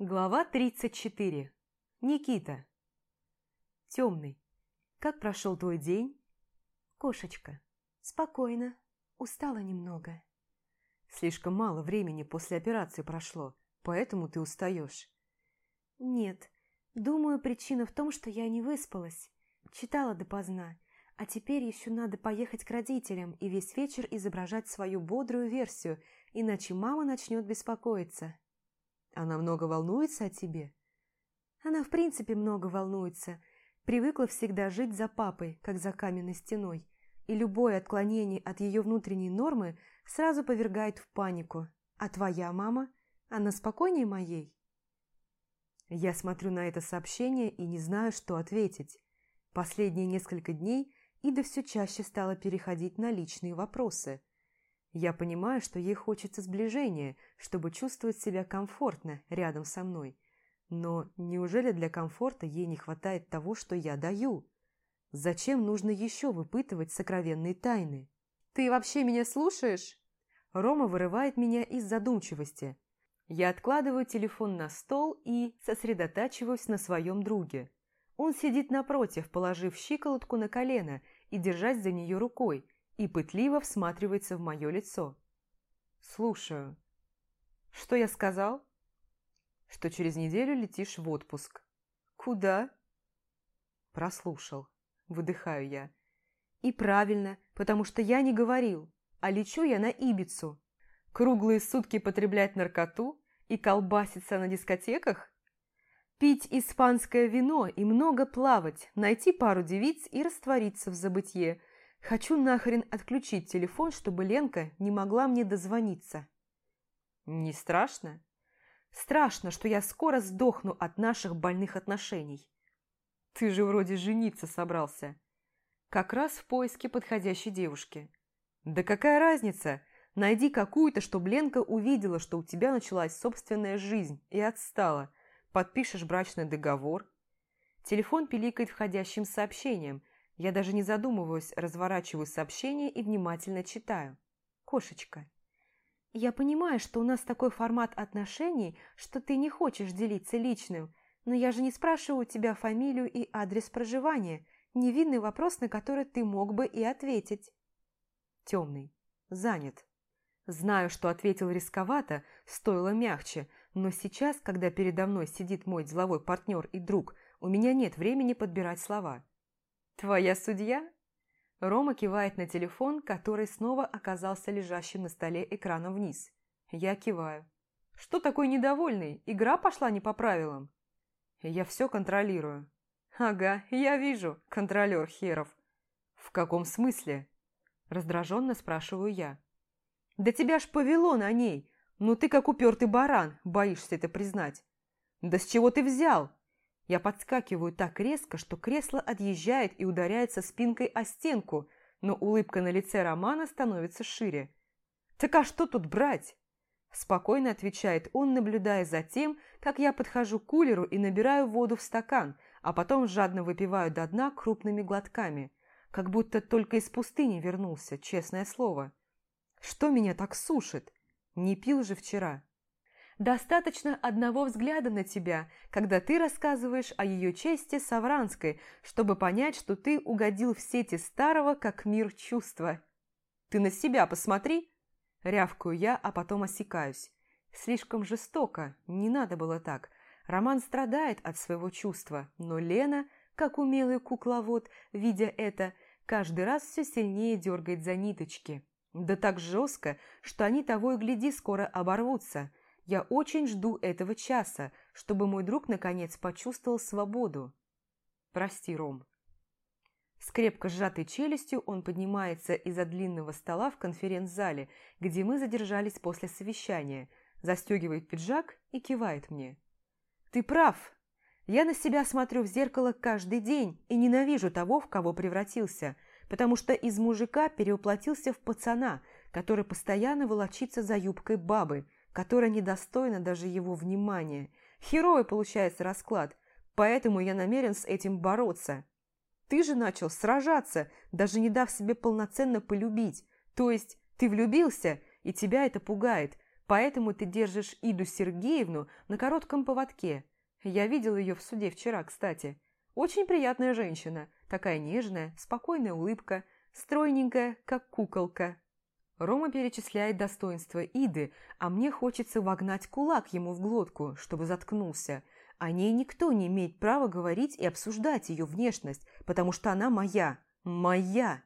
Глава 34. Никита. Темный. Как прошел твой день? Кошечка. Спокойно. Устала немного. Слишком мало времени после операции прошло, поэтому ты устаешь. Нет. Думаю, причина в том, что я не выспалась. Читала допоздна. А теперь еще надо поехать к родителям и весь вечер изображать свою бодрую версию, иначе мама начнет беспокоиться. Она много волнуется о тебе? Она в принципе много волнуется. Привыкла всегда жить за папой, как за каменной стеной. И любое отклонение от ее внутренней нормы сразу повергает в панику. А твоя мама? Она спокойнее моей? Я смотрю на это сообщение и не знаю, что ответить. Последние несколько дней Ида все чаще стала переходить на личные вопросы. Я понимаю, что ей хочется сближения, чтобы чувствовать себя комфортно рядом со мной. Но неужели для комфорта ей не хватает того, что я даю? Зачем нужно еще выпытывать сокровенные тайны? «Ты вообще меня слушаешь?» Рома вырывает меня из задумчивости. Я откладываю телефон на стол и сосредотачиваюсь на своем друге. Он сидит напротив, положив щиколотку на колено и держась за нее рукой, и пытливо всматривается в мое лицо. «Слушаю. Что я сказал?» «Что через неделю летишь в отпуск». «Куда?» «Прослушал. Выдыхаю я. «И правильно, потому что я не говорил, а лечу я на Ибицу. Круглые сутки потреблять наркоту и колбаситься на дискотеках?» Пить испанское вино и много плавать, найти пару девиц и раствориться в забытье. Хочу нахрен отключить телефон, чтобы Ленка не могла мне дозвониться. Не страшно? Страшно, что я скоро сдохну от наших больных отношений. Ты же вроде жениться собрался. Как раз в поиске подходящей девушки. Да какая разница? Найди какую-то, чтобы Ленка увидела, что у тебя началась собственная жизнь и отстала – подпишешь брачный договор. Телефон пиликает входящим сообщением. Я даже не задумываюсь, разворачиваю сообщение и внимательно читаю. Кошечка. Я понимаю, что у нас такой формат отношений, что ты не хочешь делиться личным, но я же не спрашиваю у тебя фамилию и адрес проживания. Невинный вопрос, на который ты мог бы и ответить. Темный. Занят. Знаю, что ответил рисковато, стоило мягче, но сейчас, когда передо мной сидит мой деловой партнер и друг, у меня нет времени подбирать слова. «Твоя судья?» Рома кивает на телефон, который снова оказался лежащим на столе экраном вниз. Я киваю. «Что такой недовольный? Игра пошла не по правилам?» «Я все контролирую». «Ага, я вижу, контролер херов». «В каком смысле?» Раздраженно спрашиваю я. «Да тебя ж повело на ней. «Ну ты как упертый баран, боишься это признать». «Да с чего ты взял?» Я подскакиваю так резко, что кресло отъезжает и ударяется спинкой о стенку, но улыбка на лице Романа становится шире. «Так а что тут брать?» Спокойно отвечает он, наблюдая за тем, как я подхожу к кулеру и набираю воду в стакан, а потом жадно выпиваю до дна крупными глотками, как будто только из пустыни вернулся, честное слово. Что меня так сушит? Не пил же вчера. Достаточно одного взгляда на тебя, когда ты рассказываешь о ее чести Савранской, чтобы понять, что ты угодил в сети старого, как мир чувства. Ты на себя посмотри. Рявкаю я, а потом осекаюсь. Слишком жестоко, не надо было так. Роман страдает от своего чувства, но Лена, как умелый кукловод, видя это, каждый раз все сильнее дергает за ниточки. Да так жестко, что они того и гляди скоро оборвутся. Я очень жду этого часа, чтобы мой друг наконец почувствовал свободу. Прости, Ром. С крепко сжатой челюстью он поднимается из-за длинного стола в конференц-зале, где мы задержались после совещания, застегивает пиджак и кивает мне. «Ты прав. Я на себя смотрю в зеркало каждый день и ненавижу того, в кого превратился потому что из мужика переуплотился в пацана, который постоянно волочится за юбкой бабы, которая недостойна даже его внимания. Херовый получается расклад, поэтому я намерен с этим бороться. Ты же начал сражаться, даже не дав себе полноценно полюбить. То есть ты влюбился, и тебя это пугает. Поэтому ты держишь Иду Сергеевну на коротком поводке. Я видел ее в суде вчера, кстати. Очень приятная женщина, такая нежная, спокойная улыбка, стройненькая, как куколка. Рома перечисляет достоинства Иды, а мне хочется вогнать кулак ему в глотку, чтобы заткнулся. О ней никто не имеет права говорить и обсуждать ее внешность, потому что она моя. Моя!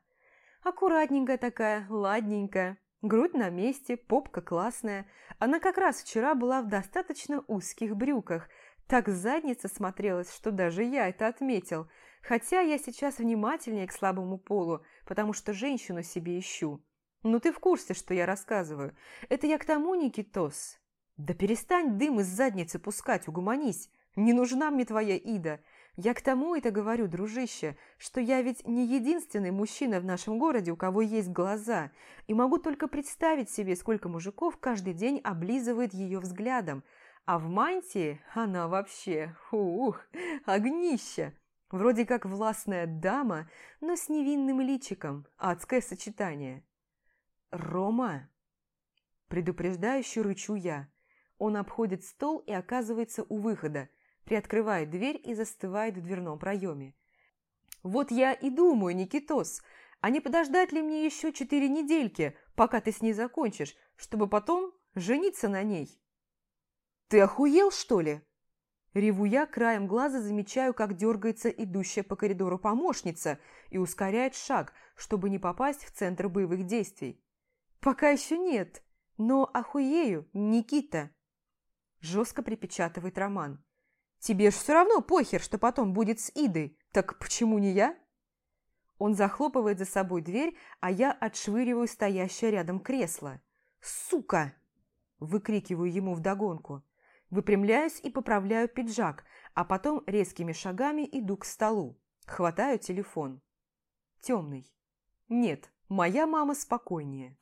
Аккуратненькая такая, ладненькая. Грудь на месте, попка классная. Она как раз вчера была в достаточно узких брюках. Так задница смотрелась, что даже я это отметил. Хотя я сейчас внимательнее к слабому полу, потому что женщину себе ищу. Ну ты в курсе, что я рассказываю. Это я к тому, Никитос. Да перестань дым из задницы пускать, угуманись. Не нужна мне твоя Ида. Я к тому это говорю, дружище, что я ведь не единственный мужчина в нашем городе, у кого есть глаза, и могу только представить себе, сколько мужиков каждый день облизывает ее взглядом. А в мантии она вообще, ух, огнище. Вроде как властная дама, но с невинным личиком. Адское сочетание. «Рома!» Предупреждающе рычу я. Он обходит стол и оказывается у выхода, приоткрывает дверь и застывает в дверном проеме. «Вот я и думаю, Никитос, а не подождать ли мне еще четыре недельки, пока ты с ней закончишь, чтобы потом жениться на ней?» «Ты охуел, что ли?» Реву я, краем глаза замечаю, как дергается идущая по коридору помощница и ускоряет шаг, чтобы не попасть в центр боевых действий. «Пока еще нет, но охуею, Никита!» Жестко припечатывает Роман. «Тебе ж все равно похер, что потом будет с Идой, так почему не я?» Он захлопывает за собой дверь, а я отшвыриваю стоящее рядом кресло. «Сука!» – выкрикиваю ему вдогонку. Выпрямляюсь и поправляю пиджак, а потом резкими шагами иду к столу. Хватаю телефон. Темный. Нет, моя мама спокойнее.